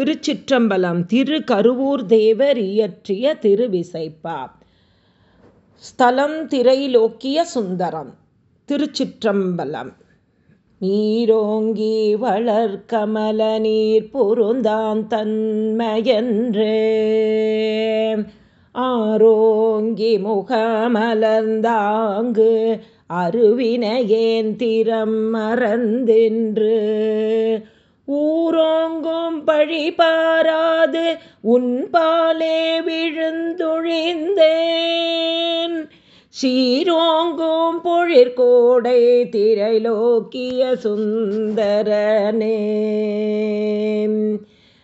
திருச்சிற்றம்பலம் திரு கருவூர் தேவர் இயற்றிய திருவிசைப்பா. ஸ்தலம் திரைலோக்கிய சுந்தரம் திருச்சிற்றம்பலம். நீரோங்கி வளர்கமல நீர் பொருந்தான் தன்மையன்றே. ஆரோங்கி முகமலர்ந்தாங்கு அருவினையேன் திறம் மறந்தென்று. ஊரோங்கும் பழி பாராது உன்பாலே விழுந்துழிந்தேன். சீரோங்கும் பொழிற்கோடை திரைலோக்கிய சுந்தரனே.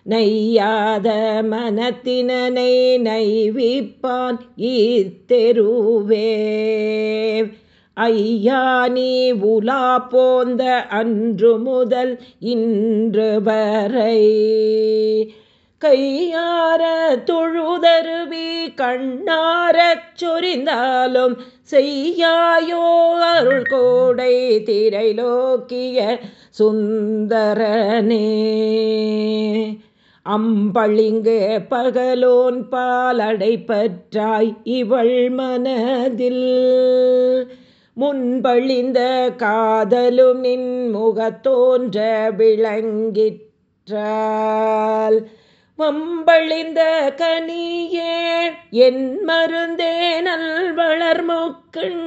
நையாத மனத்தினனை நைவிப்பான் இத்தெருவே ஐயா நீ உலா போந்த அன்று முதல் இன்று வரை. கையார தொழுதருவி கண்ணாரச் சொரிந்தாலும் செய்யாயோ அருள் கோடை திரைலோக்கிய சுந்தரனே. அம்பளிங்கு பகலோன் பாலடை பற்றாய் இவள் மனதில். முன்பழிந்த காதலும் நின் முகத்தோன்ற விளங்கிற்றால் வம்பழிந்த கனியே என் மருந்தே நல்வளர் மூக்கண்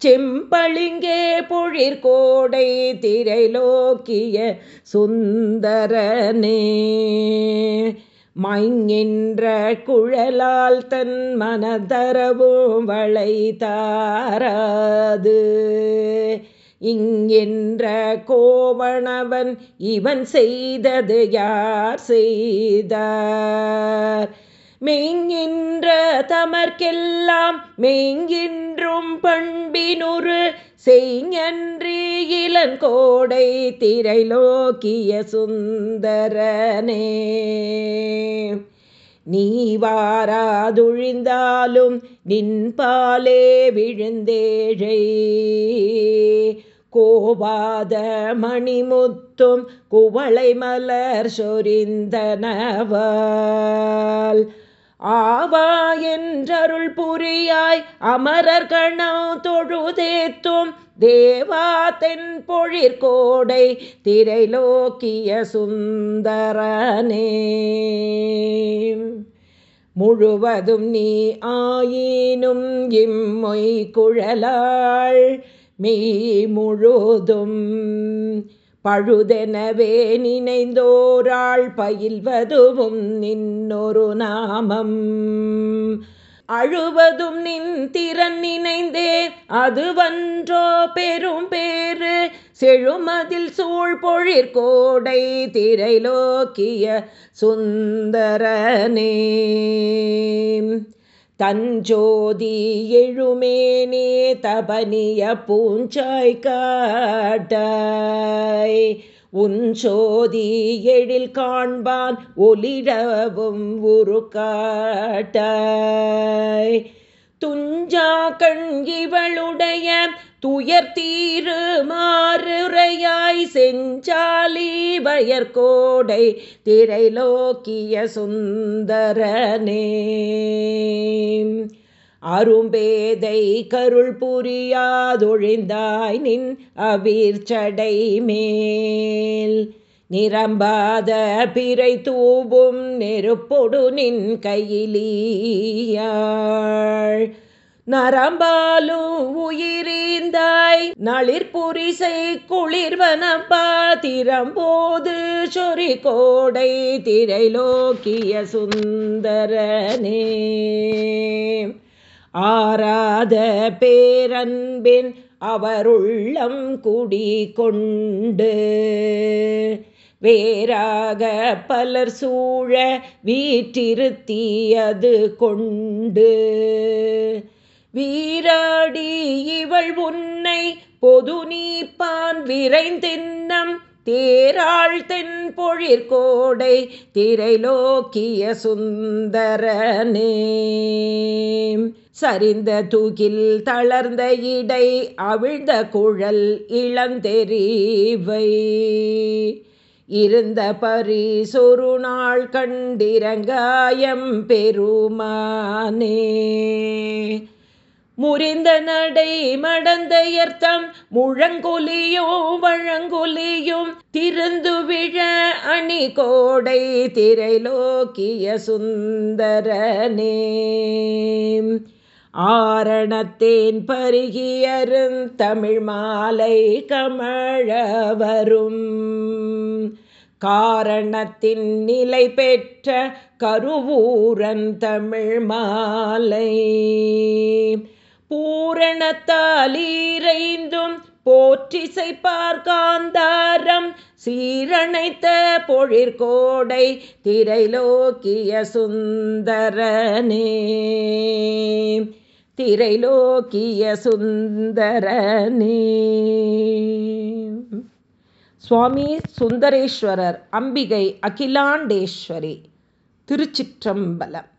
செம்பளிங்கே பொழிற்கோடை திரைலோக்கிய சுந்தரனே. மங்கின்ற குழலால் தன் மனதரவும் வளை இங்கின்ற கோவணவன் இவன் செய்தது யார் செய்தார்? மெய்கின்ற தமர்க்கெல்லாம் மெய்கின்றும் பண்பினுறு செய்ஞன்றி இளங்கோடை திரைலோக்கிய சுந்தரனே. நீ வாராதுழிந்தாலும் நின்பாலே விழுந்தேழை. கோவாத மணிமுத்தும் குவளை மலர் சொரிந்தனவால் ஆவா என்றருள் புரியாய் அமரர் கணோ தொழுதேத்தும் தேவா தென் பொழிற்கோடை திரைலோக்கிய சுந்தரனே. முழுவதும் நீ ஆயினும் இம்மொய் குழலாள் மெய் முழுதும் பழுதெனவே நினைந்தோராள் பயில்வதுவும் நின்னொரு நாமம். அழுவதும் நின் திறன் நினைந்தே அதுவன்றோ பெரும் பேரு செழுமதில் சூழ் பொழிற்கோடை திரைலோக்கிய சுந்தரனே. தஞ்சோதி எழுமேனே தபனிய பூஞ்சாய் காட்டாய். உஞ்சோதி எழில் காண்பான் ஒலிடவும் உரு காட்டாய் துஞ்சா கண் இவளுடைய துயர் தீரு மாறுரையாய் செஞ்சாலி வயற்கோடை திரைலோக்கிய சுந்தரனே. அரும்பேதை கருள் புரியாதொழிந்தாய் நின் அவிர்ச்சடை மேல். நிரம்பாத பிறை தூவும் நெருப்பொடு நின் கையிலியாள். நரம்பாலும் உயிரீந்தாய் நளிர்புரிசை குளிர்வன பாத்திரம்போது சொறி கோடை திரைலோக்கிய சுந்தரனே. ஆராத பேரன்பின் அவருள்ளம் குடி கொண்டு வேறாக பலர் சூழ வீற்றிருத்தியது கொண்டு. வீராடி இவள் உன்னை பொது நீப்பான் விரைந்தென்னம் தேராள் தென் பொழிற்கோடை திரைலோக்கிய சுந்தரனே. சரிந்த தூகில் தளர்ந்த இடை அவிழ்ந்த குழல் இளந்தெறிவை. இருந்த பரிசொரு நாள் கண்டிரங்காயம் பெருமானே. முறிந்த நடை மடந்தையர்த்தம் முழங்குலியோ வழங்குலியும் திருந்து விழ அணி கோடை திரைலோக்கிய சுந்தரனே. ஆரணத்தேன் பருகியருந் தமிழ் மாலை கமழ வரும் காரணத்தின் நிலை பெற்ற கருவூரன் தமிழ் மாலை. பூரணத்தாலீரைந்தும் போற்றிசை பார்க்காந்தாரம் சீரணைத்த பொழிற்கோடை திரைலோக்கிய சுந்தரனே. திரைலோக்கிய சுந்தரனே. சுவாமி சுந்தரேஸ்வரர் அம்பிகை அகிலாண்டேஸ்வரி திருச்சிற்றம்பலம்.